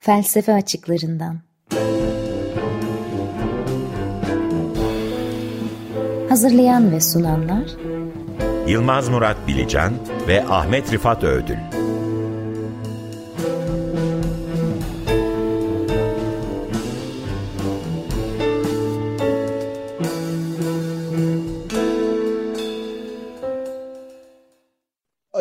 Felsefe açıklarından. Hazırlayan ve sunanlar Yılmaz Murat Bilecan ve Ahmet Rifat Ödül.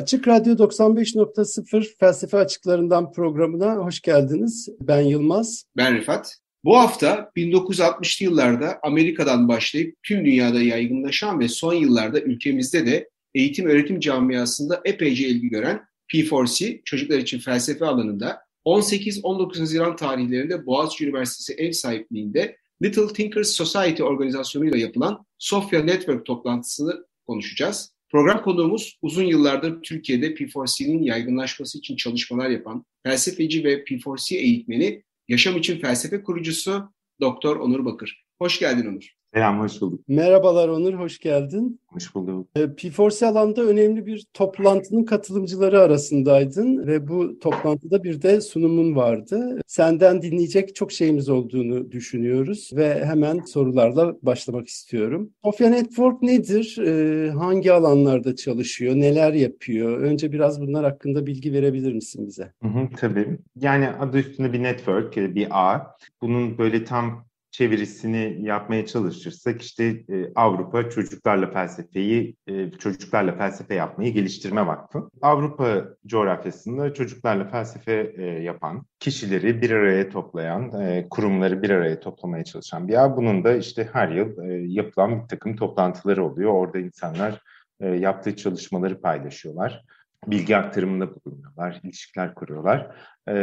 Açık Radyo 95.0 Felsefe Açıklarından programına hoş geldiniz. Ben Yılmaz. Ben Rifat. Bu hafta 1960'lı yıllarda Amerika'dan başlayıp tüm dünyada yaygınlaşan ve son yıllarda ülkemizde de eğitim öğretim camiasında epeyce ilgi gören P4C, çocuklar için felsefe alanında 18-19 Haziran tarihlerinde Boğaziçi Üniversitesi ev sahipliğinde Little Thinkers Society organizasyonuyla yapılan Sofia Network toplantısını konuşacağız. Program konuğumuz uzun yıllardır Türkiye'de P4C'nin yaygınlaşması için çalışmalar yapan felsefeci ve P4C eğitmeni, Yaşam için Felsefe kurucusu Doktor Onur Bakır. Hoş geldin Onur. Selam, hoş bulduk. Merhabalar Onur, hoş geldin. Hoş bulduk. Ee, P4C alanda önemli bir toplantının katılımcıları arasındaydın ve bu toplantıda bir de sunumun vardı. Senden dinleyecek çok şeyimiz olduğunu düşünüyoruz ve hemen sorularla başlamak istiyorum. Sofia Network nedir? Ee, hangi alanlarda çalışıyor? Neler yapıyor? Önce biraz bunlar hakkında bilgi verebilir misin bize? Hı hı, tabii. Yani adı üstünde bir network, bir ağ. Bunun böyle tam çevirisini yapmaya çalışırsak işte e, Avrupa Çocuklarla Felsefeyi, e, Çocuklarla Felsefe Yapmayı Geliştirme Vakfı. Avrupa coğrafyasında çocuklarla felsefe e, yapan, kişileri bir araya toplayan, e, kurumları bir araya toplamaya çalışan bir ağ. Bunun da işte her yıl e, yapılan bir takım toplantıları oluyor. Orada insanlar e, yaptığı çalışmaları paylaşıyorlar bilgi aktarımında bulunuyorlar, ilişkiler kuruyorlar. E,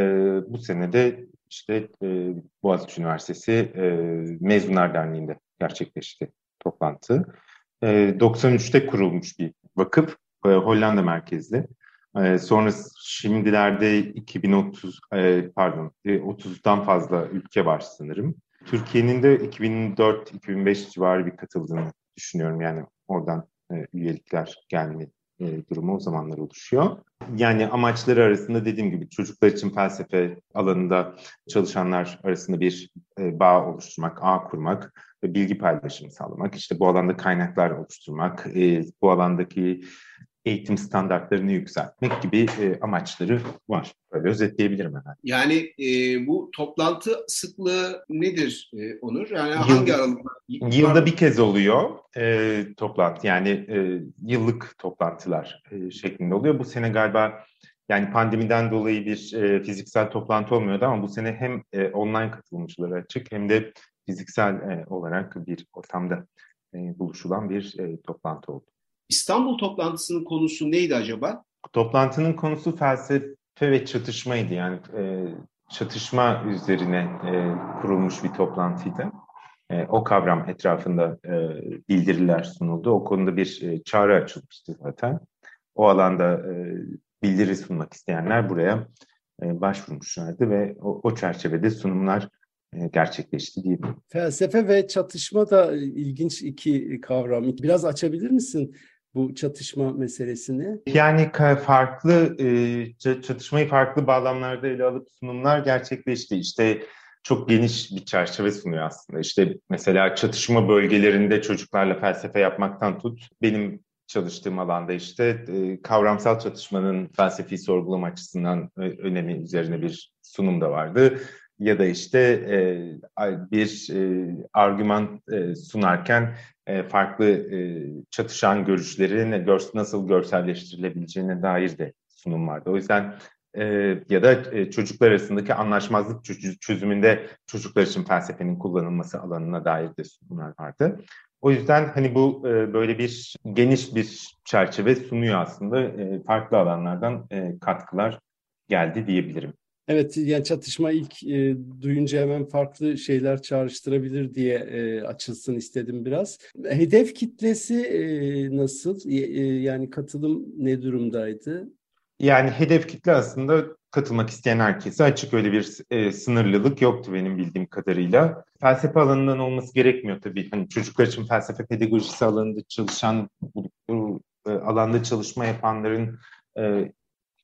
bu sene de işte e, Boğaziçi Üniversitesi e, Mezunlar Derneği'nde gerçekleşti toplantı. E, 93'te kurulmuş bir vakıf, e, Hollanda merkezli. E, sonra şimdilerde 2030 e, pardon e, 30'dan fazla ülke var sanırım. Türkiye'nin de 2004-2005 civarı bir katıldığını düşünüyorum. Yani oradan e, üyelikler gelme e, durumu o zamanlar oluşuyor. Yani amaçları arasında dediğim gibi çocuklar için felsefe alanında çalışanlar arasında bir e, bağ oluşturmak, ağ kurmak ve bilgi paylaşımı sağlamak, işte bu alanda kaynaklar oluşturmak, e, bu alandaki eğitim standartlarını yükseltmek gibi e, amaçları var. Böyle özetleyebilirim hemen. Yani e, bu toplantı sıklığı nedir e, Onur? Yani Yıl, hangi aralıklar? Yılda bir kez oluyor e, toplantı. Yani e, yıllık toplantılar e, şeklinde oluyor. Bu sene galiba yani pandemiden dolayı bir e, fiziksel toplantı olmuyordu ama bu sene hem e, online katılımcılara açık hem de fiziksel e, olarak bir ortamda e, buluşulan bir e, toplantı oldu. İstanbul toplantısının konusu neydi acaba? Toplantının konusu felsefe ve çatışmaydı. Yani e, çatışma üzerine e, kurulmuş bir toplantıydı. E, o kavram etrafında e, bildiriler sunuldu. O konuda bir e, çağrı açılmıştı zaten. O alanda e, bildiri sunmak isteyenler buraya e, başvurmuşlardı ve o, o çerçevede sunumlar e, gerçekleşti diyebilirim. Felsefe ve çatışma da ilginç iki kavram. Biraz açabilir misin? Bu çatışma meselesini? Yani farklı e, çatışmayı farklı bağlamlarda ele alıp sunumlar gerçekleşti. İşte çok geniş bir çerçeve sunuyor aslında. İşte mesela çatışma bölgelerinde çocuklarla felsefe yapmaktan tut. Benim çalıştığım alanda işte e, kavramsal çatışmanın felsefi sorgulama açısından önemi üzerine bir sunum da vardı ya da işte e, bir e, argüman e, sunarken e, farklı e, çatışan görüşleri ne, gör, nasıl görselleştirilebileceğine dair de sunum vardı. O yüzden e, ya da e, çocuklar arasındaki anlaşmazlık çözümünde çocuklar için felsefenin kullanılması alanına dair de sunumlar vardı. O yüzden hani bu e, böyle bir geniş bir çerçeve sunuyor aslında e, farklı alanlardan e, katkılar geldi diyebilirim. Evet yani çatışma ilk e, duyunca hemen farklı şeyler çağrıştırabilir diye e, açılsın istedim biraz. Hedef kitlesi e, nasıl? E, yani katılım ne durumdaydı? Yani hedef kitle aslında katılmak isteyen herkese açık öyle bir e, sınırlılık yoktu benim bildiğim kadarıyla. Felsefe alanından olması gerekmiyor tabii. Hani çocuklar için felsefe pedagojisi alanında çalışan, bu, bu e, alanda çalışma yapanların e,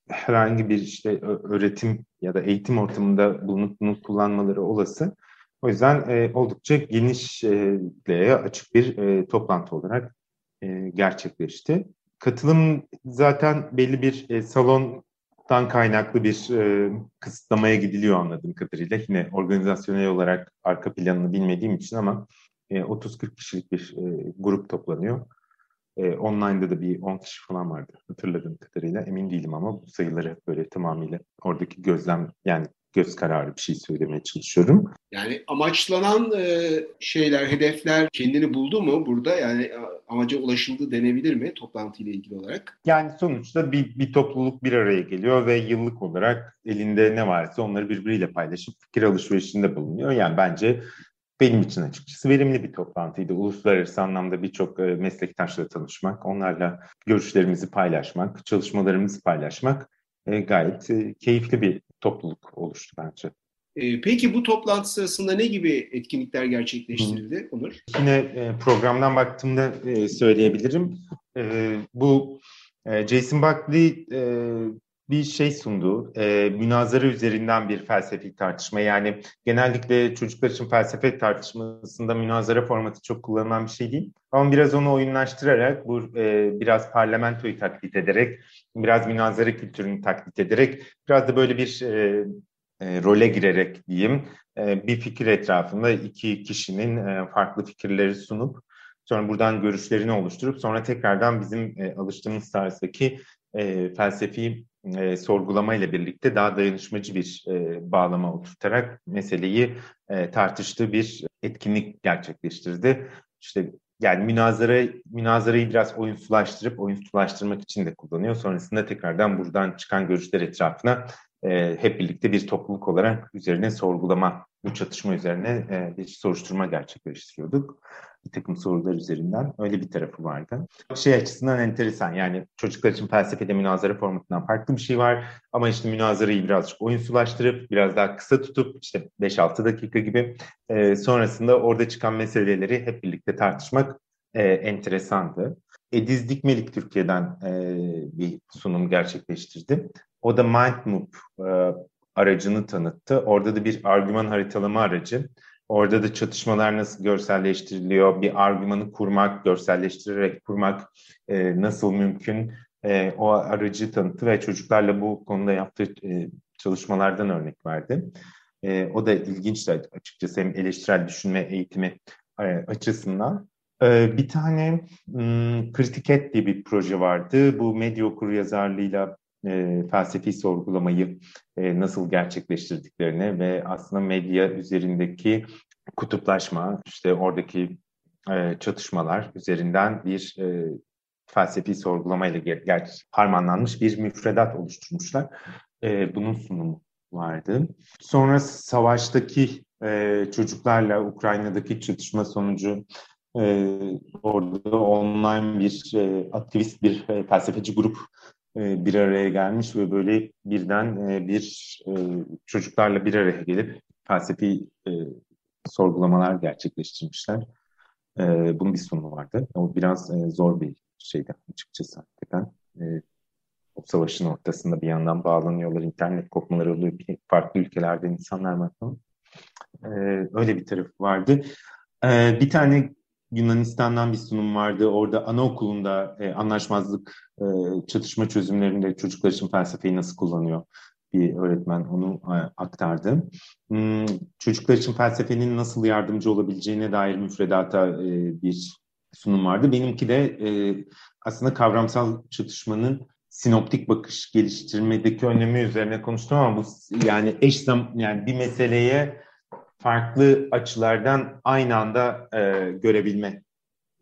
herhangi bir işte öğretim ya da eğitim ortamında bulunup bunu kullanmaları olası. O yüzden e, oldukça genişliğe açık bir e, toplantı olarak e, gerçekleşti. Katılım zaten belli bir e, salondan kaynaklı bir e, kısıtlamaya gidiliyor anladığım kadarıyla. Yine organizasyonel olarak arka planını bilmediğim için ama e, 30-40 kişilik bir e, grup toplanıyor. E, online'da da bir 10 kişi falan vardı hatırladığım kadarıyla. Emin değilim ama bu sayıları böyle tamamıyla oradaki gözlem yani göz kararı bir şey söylemeye çalışıyorum. Yani amaçlanan e, şeyler, hedefler kendini buldu mu burada? Yani amaca ulaşıldı denebilir mi toplantıyla ilgili olarak? Yani sonuçta bir, bir topluluk bir araya geliyor ve yıllık olarak elinde ne varsa onları birbiriyle paylaşıp fikir alışverişinde bulunuyor. Yani bence benim için açıkçası verimli bir toplantıydı. Uluslararası anlamda birçok e, meslektaşla tanışmak, onlarla görüşlerimizi paylaşmak, çalışmalarımızı paylaşmak e, gayet e, keyifli bir topluluk oluştu bence. Peki bu toplantı sırasında ne gibi etkinlikler gerçekleştirildi Onur? Yine programdan baktığımda söyleyebilirim. Bu Jason Buckley bir şey sundu. E, münazara üzerinden bir felsefi tartışma. Yani genellikle çocuklar için felsefe tartışmasında münazara formatı çok kullanılan bir şey değil. Ama biraz onu oyunlaştırarak, bu e, biraz parlamentoyu taklit ederek, biraz münazara kültürünü taklit ederek, biraz da böyle bir e, e, role girerek diyeyim, e, bir fikir etrafında iki kişinin e, farklı fikirleri sunup, sonra buradan görüşlerini oluşturup, sonra tekrardan bizim e, alıştığımız tarzdaki e, felsefi e, sorgulama ile birlikte daha dayanışmacı bir e, bağlama oturtarak meseleyi e, tartıştığı bir etkinlik gerçekleştirdi. İşte yani münazara, münazarayı biraz oyunsulaştırıp oyunsulaştırmak için de kullanıyor. Sonrasında tekrardan buradan çıkan görüşler etrafına e, hep birlikte bir topluluk olarak üzerine sorgulama, bu çatışma üzerine e, bir soruşturma gerçekleştiriyorduk. Bir takım sorular üzerinden. Öyle bir tarafı vardı. Şey açısından enteresan yani çocuklar için felsefede münazara formatından farklı bir şey var. Ama işte münazarayı birazcık oyunsulaştırıp biraz daha kısa tutup işte 5-6 dakika gibi e, sonrasında orada çıkan meseleleri hep birlikte tartışmak e, enteresandı. Ediz Dikmelik Türkiye'den e, bir sunum gerçekleştirdi. O da MindMove e, aracını tanıttı. Orada da bir argüman haritalama aracı. Orada da çatışmalar nasıl görselleştiriliyor, bir argümanı kurmak, görselleştirerek kurmak e, nasıl mümkün e, o aracı tanıttı ve çocuklarla bu konuda yaptığı e, çalışmalardan örnek verdi. E, o da ilginçti açıkçası hem eleştirel düşünme eğitimi e, açısından. E, bir tane m, Kritik Et diye bir proje vardı. Bu medya okur yazarlığıyla e, felsefi sorgulamayı e, nasıl gerçekleştirdiklerini ve aslında medya üzerindeki kutuplaşma, işte oradaki e, çatışmalar üzerinden bir e, felsefi sorgulamayla ger- harmanlanmış bir müfredat oluşturmuşlar. E, bunun sunumu vardı. Sonra savaştaki e, çocuklarla Ukrayna'daki çatışma sonucu e, orada online bir e, aktivist bir e, felsefeci grup e, bir araya gelmiş ve böyle birden e, bir e, çocuklarla bir araya gelip felsefi sorgulamalar gerçekleştirmişler. Bunun bir sonu vardı. O biraz zor bir şeydi açıkçası hakikaten. O savaşın ortasında bir yandan bağlanıyorlar, internet kopmaları oluyor, farklı ülkelerden insanlar var falan. Öyle bir tarafı vardı. Bir tane Yunanistan'dan bir sunum vardı. Orada anaokulunda e, anlaşmazlık, e, çatışma çözümlerinde çocuklar için felsefeyi nasıl kullanıyor bir öğretmen onu e, aktardı. Hmm, çocuklar için felsefenin nasıl yardımcı olabileceğine dair müfredata e, bir sunum vardı. Benimki de e, aslında kavramsal çatışmanın sinoptik bakış geliştirmedeki önemi üzerine konuştum ama bu yani eş zam yani bir meseleye farklı açılardan aynı anda e, görebilme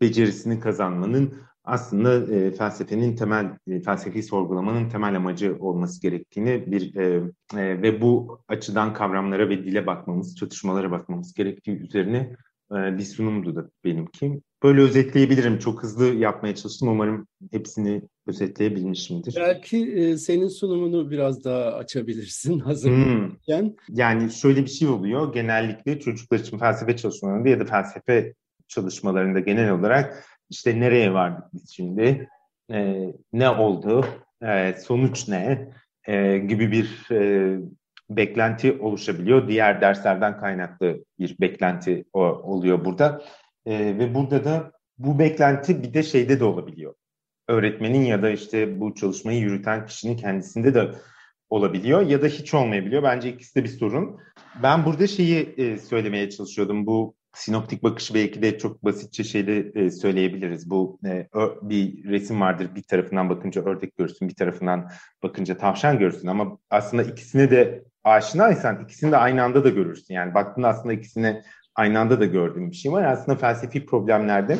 becerisini kazanmanın aslında e, felsefenin temel, e, felsefi sorgulamanın temel amacı olması gerektiğini bir e, e, ve bu açıdan kavramlara ve dile bakmamız, çatışmalara bakmamız gerektiği üzerine bir sunumdu da benimki. Böyle özetleyebilirim. Çok hızlı yapmaya çalıştım. Umarım hepsini özetleyebilmişimdir. Belki e, senin sunumunu biraz daha açabilirsin hazırlarken. Hmm. Yani şöyle bir şey oluyor. Genellikle çocuklar için felsefe çalışmalarında ya da felsefe çalışmalarında genel olarak işte nereye vardık biz şimdi, e, ne oldu, e, sonuç ne, e, gibi bir e, beklenti oluşabiliyor. Diğer derslerden kaynaklı bir beklenti oluyor burada. E, ve burada da bu beklenti bir de şeyde de olabiliyor. Öğretmenin ya da işte bu çalışmayı yürüten kişinin kendisinde de olabiliyor ya da hiç olmayabiliyor. Bence ikisi de bir sorun. Ben burada şeyi e, söylemeye çalışıyordum. Bu sinoptik bakışı belki de çok basitçe şeyde e, söyleyebiliriz. Bu e, ö, bir resim vardır. Bir tarafından bakınca ördek görsün, bir tarafından bakınca tavşan görsün. Ama aslında ikisine de aşinaysan ikisini de aynı anda da görürsün. Yani baktığında aslında ikisini aynı anda da gördüğüm bir şey var. Aslında felsefi problemlerde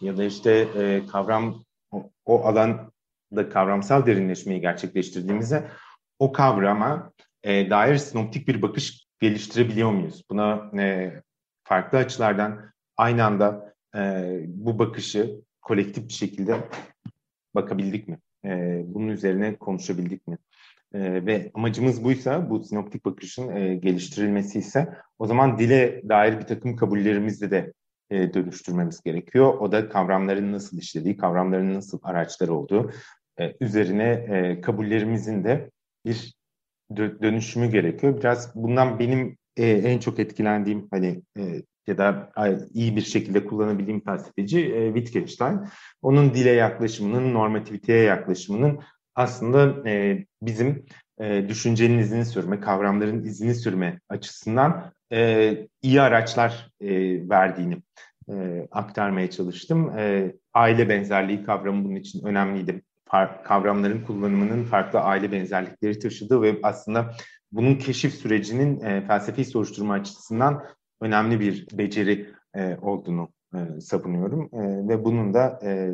ya da işte e, kavram o, o alanda kavramsal derinleşmeyi gerçekleştirdiğimizde o kavrama e, dair sinoptik bir bakış geliştirebiliyor muyuz? Buna e, farklı açılardan aynı anda e, bu bakışı kolektif bir şekilde bakabildik mi? E, bunun üzerine konuşabildik mi? E, ve amacımız buysa, bu sinoptik bakışın e, geliştirilmesi ise o zaman dile dair bir takım kabullerimizle de e, dönüştürmemiz gerekiyor. O da kavramların nasıl işlediği, kavramların nasıl araçları olduğu e, üzerine e, kabullerimizin de bir dönüşümü gerekiyor. Biraz bundan benim e, en çok etkilendiğim hani e, ya da iyi bir şekilde kullanabildiğim felsefeci e, Wittgenstein. Onun dile yaklaşımının, normativiteye yaklaşımının aslında e, bizim e, düşüncenin izini sürme, kavramların izini sürme açısından e, iyi araçlar e, verdiğini e, aktarmaya çalıştım. E, aile benzerliği kavramı bunun için önemliydi. Far, kavramların kullanımının farklı aile benzerlikleri taşıdığı ve aslında bunun keşif sürecinin e, felsefi soruşturma açısından önemli bir beceri e, olduğunu e, savunuyorum. E, ve bunun da e,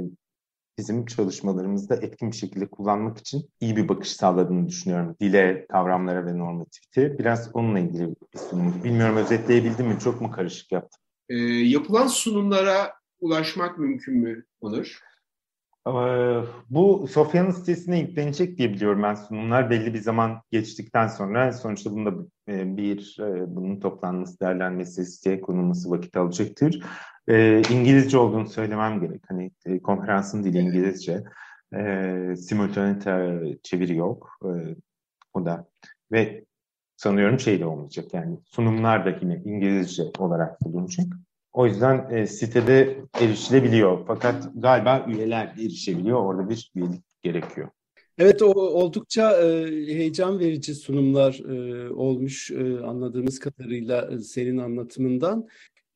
bizim çalışmalarımızda etkin bir şekilde kullanmak için iyi bir bakış sağladığını düşünüyorum. Dile, kavramlara ve normativite. Biraz onunla ilgili bir sunum. Bilmiyorum özetleyebildim mi? Çok mu karışık yaptım? E, yapılan sunumlara ulaşmak mümkün mü Onur? Ee, bu Sofya'nın sitesine yüklenecek diye biliyorum ben sunumlar belli bir zaman geçtikten sonra sonuçta bunda e, bir e, bunun toplanması, değerlenmesi, siteye konulması vakit alacaktır. E, İngilizce olduğunu söylemem gerek. Hani konferansın dili İngilizce. Simultane çeviri yok. O da ve sanıyorum şey de olmayacak yani sunumlar da yine İngilizce olarak bulunacak. O yüzden e, sitede erişilebiliyor. Fakat galiba üyeler erişebiliyor. Orada bir üyelik gerekiyor. Evet o oldukça e, heyecan verici sunumlar e, olmuş e, anladığımız kadarıyla e, senin anlatımından.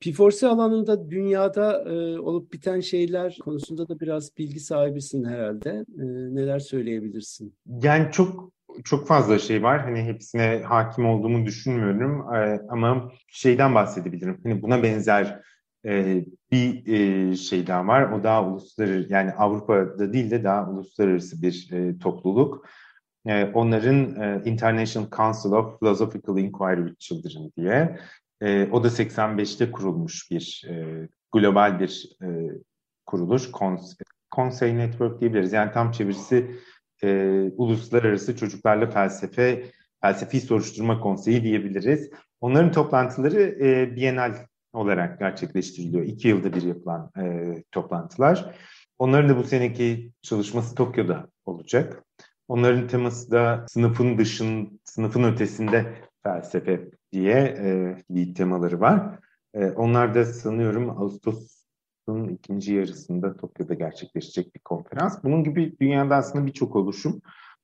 P4C alanında dünyada e, olup biten şeyler konusunda da biraz bilgi sahibisin herhalde. E, neler söyleyebilirsin? Yani çok çok fazla şey var. Hani hepsine hakim olduğumu düşünmüyorum. Ee, ama şeyden bahsedebilirim. Hani buna benzer e, bir e, şey daha var. O daha uluslararası yani Avrupa'da değil de daha uluslararası bir e, topluluk. Onların International Council of Philosophical Inquiry with Children diye. O da 85'te kurulmuş bir global bir e, kuruluş. Kons Network diyebiliriz. Yani tam çevirisi e, Uluslararası Çocuklarla Felsefe Felsefi Soruşturma Konseyi diyebiliriz. Onların toplantıları e, Bienal olarak gerçekleştiriliyor. İki yılda bir yapılan e, toplantılar. Onların da bu seneki çalışması Tokyo'da olacak. Onların teması da sınıfın dışın, sınıfın ötesinde felsefe diye e, bir temaları var. E, onlar da sanıyorum Ağustos'un ikinci yarısında Tokyo'da gerçekleşecek bir konferans. Bunun gibi dünyada aslında birçok oluşum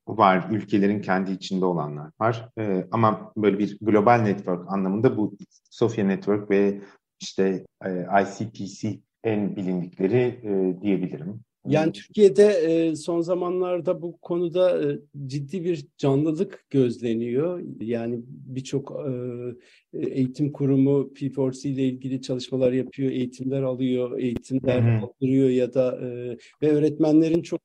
var. Ülkelerin kendi içinde olanlar var. E, ama böyle bir global network anlamında bu Sofia Network ve işte e, ICPC en bilindikleri e, diyebilirim. Yani Türkiye'de e, son zamanlarda bu konuda e, ciddi bir canlılık gözleniyor. Yani birçok e, eğitim kurumu P4C ile ilgili çalışmalar yapıyor, eğitimler alıyor, eğitimler aldırıyor ya da ve öğretmenlerin çok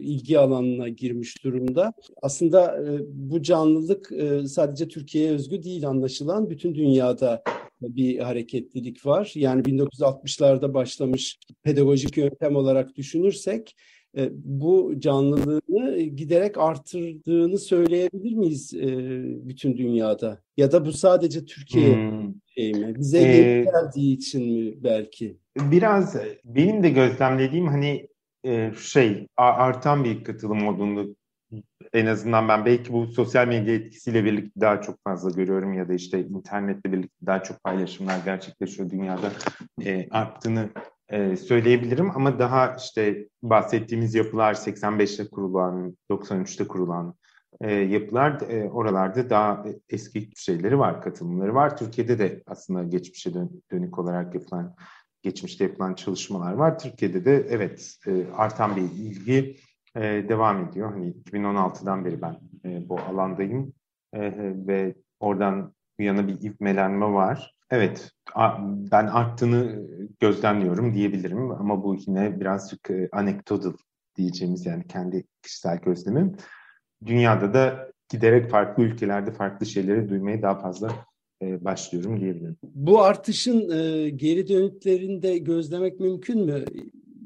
ilgi alanına girmiş durumda. Aslında bu canlılık sadece Türkiye'ye özgü değil anlaşılan bütün dünyada bir hareketlilik var. Yani 1960'larda başlamış pedagojik yöntem olarak düşünürsek e, bu canlılığını giderek artırdığını söyleyebilir miyiz e, bütün dünyada? Ya da bu sadece Türkiye hmm. şey mi? Bize ee, geldiği için mi belki? Biraz benim de gözlemlediğim hani e, şey artan bir katılım olduğunu en azından ben belki bu sosyal medya etkisiyle birlikte daha çok fazla görüyorum ya da işte internetle birlikte daha çok paylaşımlar gerçekleşiyor dünyada e, arttığını e, söyleyebilirim ama daha işte bahsettiğimiz yapılar 85'te kurulan, 93'te kurulan e, yapılar e, oralarda daha eski şeyleri var, katılımları var. Türkiye'de de aslında geçmişe dön, dönük olarak yapılan, geçmişte yapılan çalışmalar var. Türkiye'de de evet e, artan bir ilgi e, devam ediyor. Hani 2016'dan beri ben e, bu alandayım e, ve oradan bu yana bir ivmelenme var. Evet, ben arttığını gözlemliyorum diyebilirim ama bu yine birazcık e, anekdotal diyeceğimiz yani kendi kişisel gözlemim. Dünyada da giderek farklı ülkelerde farklı şeyleri duymaya daha fazla e, başlıyorum diyebilirim. Bu artışın e, geri dönütlerinde gözlemek mümkün mü?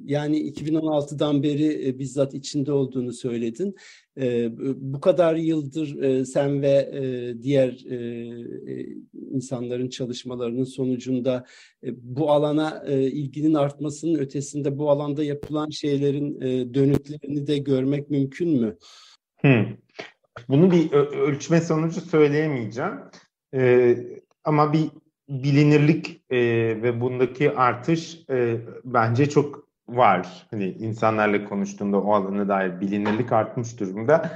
Yani 2016'dan beri e, bizzat içinde olduğunu söyledin. E, bu kadar yıldır e, sen ve diğer insanların çalışmalarının sonucunda bu alana ilginin artmasının ötesinde bu alanda yapılan şeylerin dönütlerini de görmek mümkün mü? Hmm. Bunu bir ölçme sonucu söyleyemeyeceğim. Ama bir bilinirlik ve bundaki artış bence çok var. Hani insanlarla konuştuğunda o alana dair bilinirlik artmış durumda.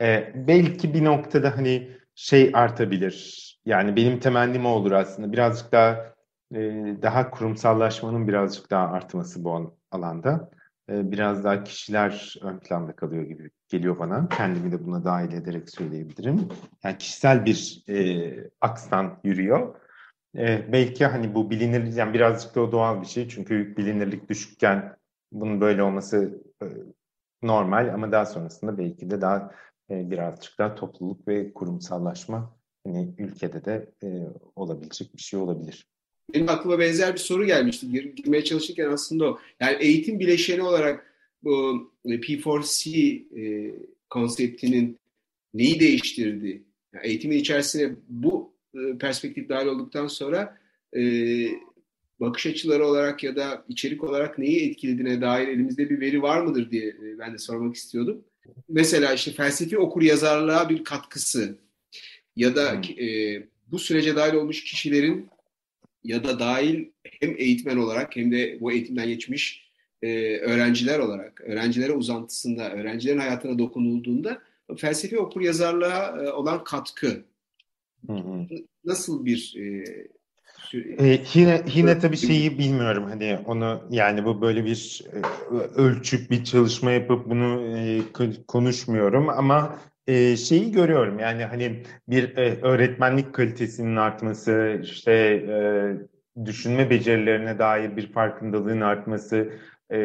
Ee, belki bir noktada hani şey artabilir. Yani benim temennim olur aslında. Birazcık daha e, daha kurumsallaşmanın birazcık daha artması bu alanda. E, biraz daha kişiler ön planda kalıyor gibi geliyor bana. Kendimi de buna dahil ederek söyleyebilirim. Yani kişisel bir e, akstan yürüyor. E, belki hani bu bilinirlik, yani birazcık da o doğal bir şey. Çünkü bilinirlik düşükken bunun böyle olması e, normal ama daha sonrasında belki de daha e, birazcık daha topluluk ve kurumsallaşma hani ülkede de e, olabilecek bir şey olabilir. Benim aklıma benzer bir soru gelmişti. Gir, girmeye çalışırken aslında o. Yani eğitim bileşeni olarak bu P4C e, konseptinin neyi değiştirdi? Yani eğitimin içerisine bu e, perspektif dahil olduktan sonra e, bakış açıları olarak ya da içerik olarak neyi etkilediğine dair elimizde bir veri var mıdır diye e, ben de sormak istiyordum. Mesela işte felsefi okur yazarlığa bir katkısı ya da hmm. e, bu sürece dahil olmuş kişilerin ya da dahil hem eğitmen olarak hem de bu eğitimden geçmiş e, öğrenciler olarak, öğrencilere uzantısında, öğrencilerin hayatına dokunulduğunda felsefi okur yazarlığa e, olan katkı hı hı. nasıl bir e, ee, yine yine tabii şeyi bilmiyorum. Hani onu yani bu böyle bir e, ölçüp bir çalışma yapıp bunu e, konuşmuyorum ama e, şeyi görüyorum. Yani hani bir e, öğretmenlik kalitesinin artması işte e, düşünme becerilerine dair bir farkındalığın artması e,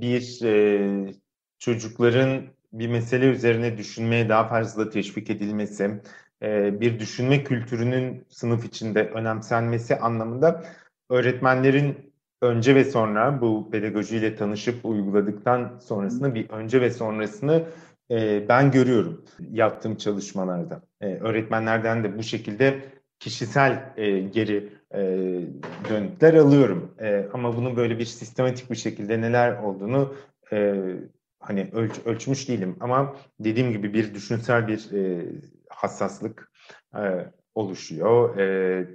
bir e, çocukların bir mesele üzerine düşünmeye daha fazla teşvik edilmesi e, bir düşünme kültürünün sınıf içinde önemsenmesi anlamında öğretmenlerin önce ve sonra bu pedagojiyle tanışıp uyguladıktan sonrasını bir önce ve sonrasını e, ben görüyorum yaptığım çalışmalarda. E, öğretmenlerden de bu şekilde kişisel e, geri e, dönütler alıyorum. E, ama bunun böyle bir sistematik bir şekilde neler olduğunu e, hani ölç, ölçmüş değilim. Ama dediğim gibi bir düşünsel bir e, hassaslık e, oluşuyor. E,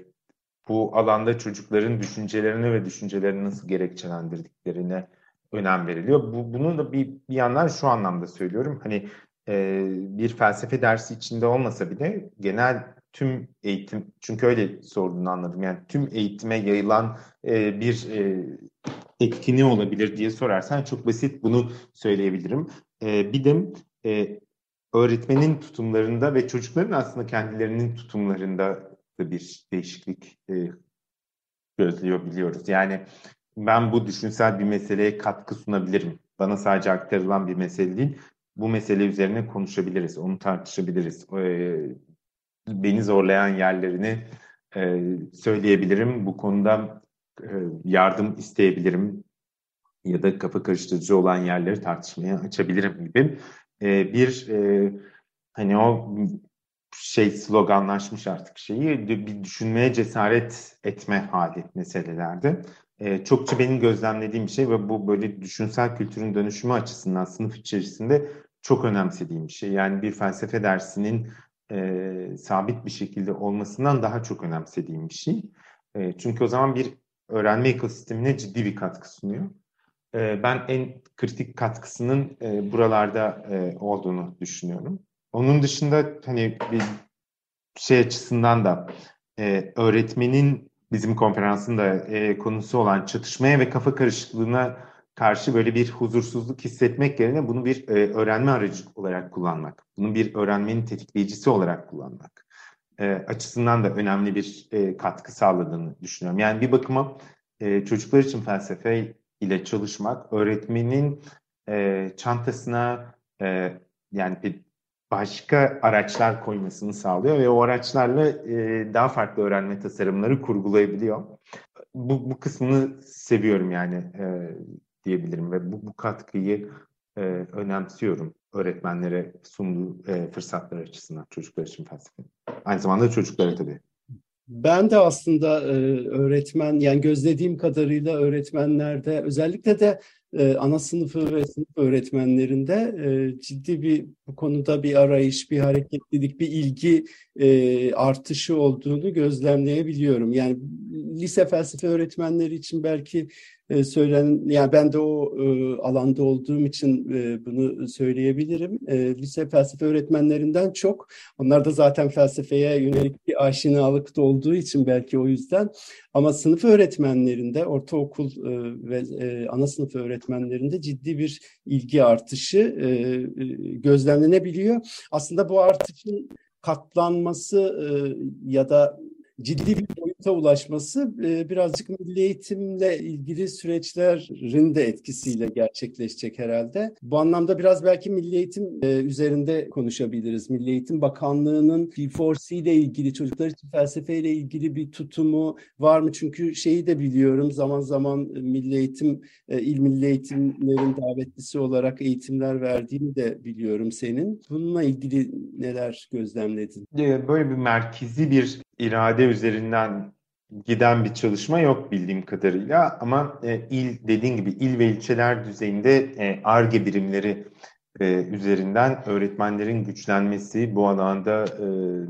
bu alanda çocukların düşüncelerini ve düşüncelerini nasıl gerekçelendirdiklerine önem veriliyor. Bu, bunu da bir, bir yandan şu anlamda söylüyorum. Hani e, bir felsefe dersi içinde olmasa bile genel tüm eğitim, çünkü öyle sorduğunu anladım. Yani tüm eğitime yayılan e, bir e, etkini olabilir diye sorarsan çok basit bunu söyleyebilirim. E, bir de e, öğretmenin tutumlarında ve çocukların aslında kendilerinin tutumlarında da bir değişiklik e, gözlüyor biliyoruz. Yani ben bu düşünsel bir meseleye katkı sunabilirim. Bana sadece aktarılan bir mesele değil. Bu mesele üzerine konuşabiliriz, onu tartışabiliriz. E, beni zorlayan yerlerini e, söyleyebilirim. Bu konuda e, yardım isteyebilirim ya da kafa karıştırıcı olan yerleri tartışmaya açabilirim gibi e, bir e, hani o şey sloganlaşmış artık şeyi bir düşünmeye cesaret etme hali meselelerde. E, çokça benim gözlemlediğim şey ve bu böyle düşünsel kültürün dönüşümü açısından sınıf içerisinde çok önemsediğim bir şey. Yani bir felsefe dersinin e, sabit bir şekilde olmasından daha çok önemsediğim bir şey. E, çünkü o zaman bir öğrenme ekosistemine ciddi bir katkı sunuyor. E, ben en kritik katkısının e, buralarda e, olduğunu düşünüyorum. Onun dışında hani bir şey açısından da e, öğretmenin bizim konferansın da konusu olan çatışmaya ve kafa karışıklığına karşı böyle bir huzursuzluk hissetmek yerine bunu bir öğrenme aracı olarak kullanmak, bunu bir öğrenmenin tetikleyicisi olarak kullanmak açısından da önemli bir katkı sağladığını düşünüyorum. Yani bir bakıma çocuklar için felsefe ile çalışmak öğretmenin e, çantasına e, yani bir başka araçlar koymasını sağlıyor ve o araçlarla e, daha farklı öğrenme tasarımları kurgulayabiliyor. Bu, bu kısmını seviyorum yani e, diyebilirim ve bu, bu katkıyı e, önemsiyorum öğretmenlere sunduğu e, fırsatlar açısından çocuklar için felsefe. Aynı zamanda çocuklara tabii. Ben de aslında e, öğretmen yani gözlediğim kadarıyla öğretmenlerde özellikle de e, ana sınıfı ve sınıf öğretmenlerinde e, ciddi bir bu konuda bir arayış, bir hareketlilik, bir ilgi e, artışı olduğunu gözlemleyebiliyorum. Yani lise felsefe öğretmenleri için belki e, söylen yani ben de o e, alanda olduğum için e, bunu söyleyebilirim. E, lise felsefe öğretmenlerinden çok onlar da zaten felsefeye yönelik bir aşinalık olduğu için belki o yüzden ama sınıf öğretmenlerinde ortaokul e, ve e, ana sınıf öğretmenlerinde ciddi bir ilgi artışı e, e, gözlemlenebiliyor. Aslında bu artışın katlanması e, ya da ciddi bir ulaşması e, birazcık milli eğitimle ilgili süreçlerin de etkisiyle gerçekleşecek herhalde. Bu anlamda biraz belki milli eğitim e, üzerinde konuşabiliriz. Milli Eğitim Bakanlığı'nın P4C ile ilgili çocuklar için felsefeyle ilgili bir tutumu var mı? Çünkü şeyi de biliyorum zaman zaman milli eğitim, e, il milli eğitimlerin davetlisi olarak eğitimler verdiğini de biliyorum senin. Bununla ilgili neler gözlemledin? Böyle bir merkezi bir irade üzerinden giden bir çalışma yok bildiğim kadarıyla ama e, il dediğin gibi il ve ilçeler düzeyinde ARGE e, birimleri e, üzerinden öğretmenlerin güçlenmesi, bu alanda e,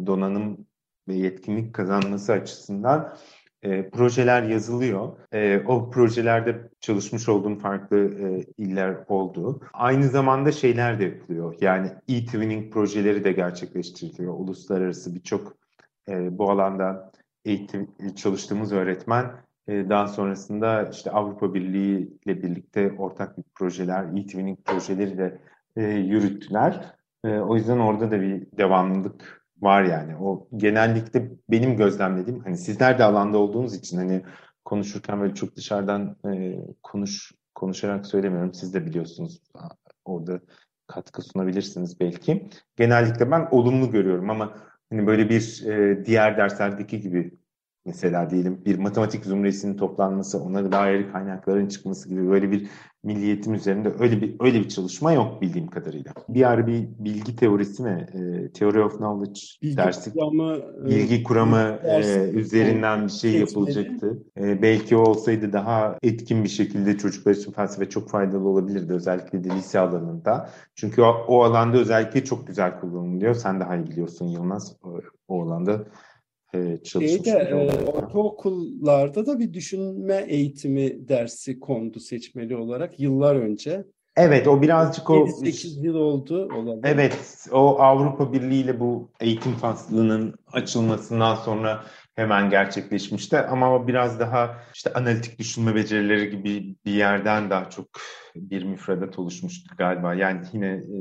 donanım ve yetkinlik kazanması açısından e, projeler yazılıyor. E, o projelerde çalışmış olduğum farklı e, iller oldu. Aynı zamanda şeyler de yapılıyor. Yani e-twinning projeleri de gerçekleştiriliyor. Uluslararası birçok e, bu alanda eğitim çalıştığımız öğretmen e, daha sonrasında işte Avrupa Birliği ile birlikte ortak bir projeler, e-twinning projeleri de e, yürüttüler. E, o yüzden orada da bir devamlılık var yani. O genellikle benim gözlemlediğim hani sizler de alanda olduğunuz için hani konuşurken böyle çok dışarıdan konuş konuşarak söylemiyorum. Siz de biliyorsunuz orada katkı sunabilirsiniz belki. Genellikle ben olumlu görüyorum ama hani böyle bir e, diğer derslerdeki gibi mesela diyelim bir matematik zümresinin toplanması, ona dair kaynakların çıkması gibi böyle bir milliyetim üzerinde öyle bir öyle bir çalışma yok bildiğim kadarıyla. Bir ara bir bilgi teorisi mi, e, Theory of Knowledge bilgi dersi, kuramı, e, bilgi kuramı e, üzerinden bir şey yapılacaktı. E, belki o olsaydı daha etkin bir şekilde çocuklar için felsefe çok faydalı olabilirdi özellikle de lise alanında. Çünkü o, o alanda özellikle çok güzel kullanılıyor. Sen daha iyi biliyorsun Yılmaz o, o alanda e, Şeyde, e, ortaokullarda da bir düşünme eğitimi dersi kondu seçmeli olarak yıllar önce. Evet o birazcık o 8 yıl oldu olabilir. Evet o Avrupa Birliği ile bu eğitim faslının açılmasından sonra hemen gerçekleşmişti ama o biraz daha işte analitik düşünme becerileri gibi bir yerden daha çok bir müfredat oluşmuştu galiba. Yani yine e,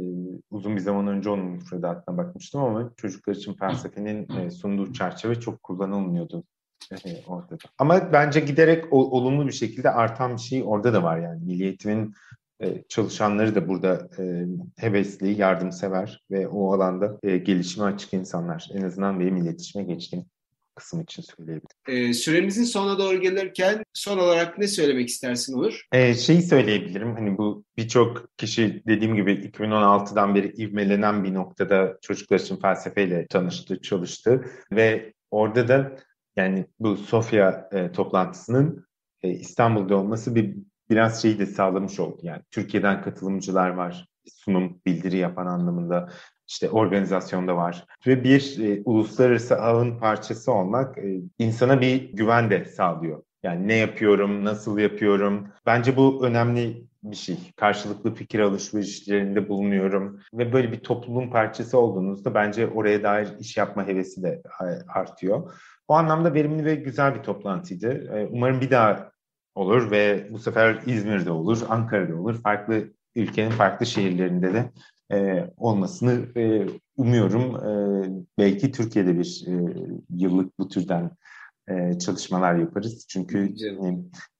uzun bir zaman önce onun müfredatına bakmıştım ama çocuklar için felsefenin e, sunduğu çerçeve çok kullanılmıyordu e, orada da. Ama bence giderek o, olumlu bir şekilde artan bir şey orada da var yani. Milli Eğitim'in e, çalışanları da burada e, hevesli, yardımsever ve o alanda e, gelişime açık insanlar. En azından benim iletişime geçtiğim kısım için söyleyebilirim. Ee, süremizin sonuna doğru gelirken son olarak ne söylemek istersin Olur? Ee, şeyi söyleyebilirim. Hani bu birçok kişi dediğim gibi 2016'dan beri ivmelenen bir noktada çocuklar için felsefeyle tanıştı, çalıştı ve orada da yani bu Sofya e, toplantısının e, İstanbul'da olması bir biraz şeyi de sağlamış oldu. Yani Türkiye'den katılımcılar var, sunum, bildiri yapan anlamında işte organizasyonda var. Ve bir e, uluslararası ağın parçası olmak e, insana bir güven de sağlıyor. Yani ne yapıyorum, nasıl yapıyorum? Bence bu önemli bir şey. Karşılıklı fikir alışverişlerinde bulunuyorum ve böyle bir topluluğun parçası olduğunuzda bence oraya dair iş yapma hevesi de artıyor. O anlamda verimli ve güzel bir toplantıydı. E, umarım bir daha olur ve bu sefer İzmir'de olur, Ankara'da olur. Farklı ülkenin farklı şehirlerinde de e, olmasını e, umuyorum. E, belki Türkiye'de bir e, yıllık bu türden e, çalışmalar yaparız. Çünkü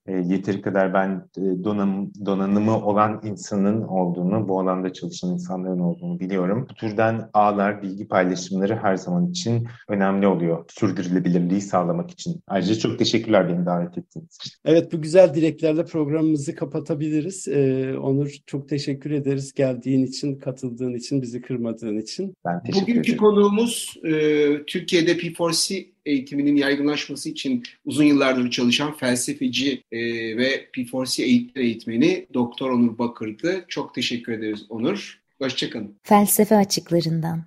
e, yeteri kadar ben e, donanım, donanımı olan insanın olduğunu, bu alanda çalışan insanların olduğunu biliyorum. Bu türden ağlar, bilgi paylaşımları her zaman için önemli oluyor. Sürdürülebilirliği sağlamak için. Ayrıca çok teşekkürler beni davet ettiğiniz için. Evet bu güzel dileklerle programımızı kapatabiliriz. Ee, Onur çok teşekkür ederiz geldiğin için, katıldığın için, bizi kırmadığın için. Ben teşekkür Bugünkü ederim. konuğumuz e, Türkiye'de P4C eğitiminin yaygınlaşması için uzun yıllardır çalışan felsefeci e, ve P4C eğitim eğitmeni Doktor Onur Bakır'dı. Çok teşekkür ederiz Onur. Hoşçakalın. Felsefe açıklarından.